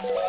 Bye.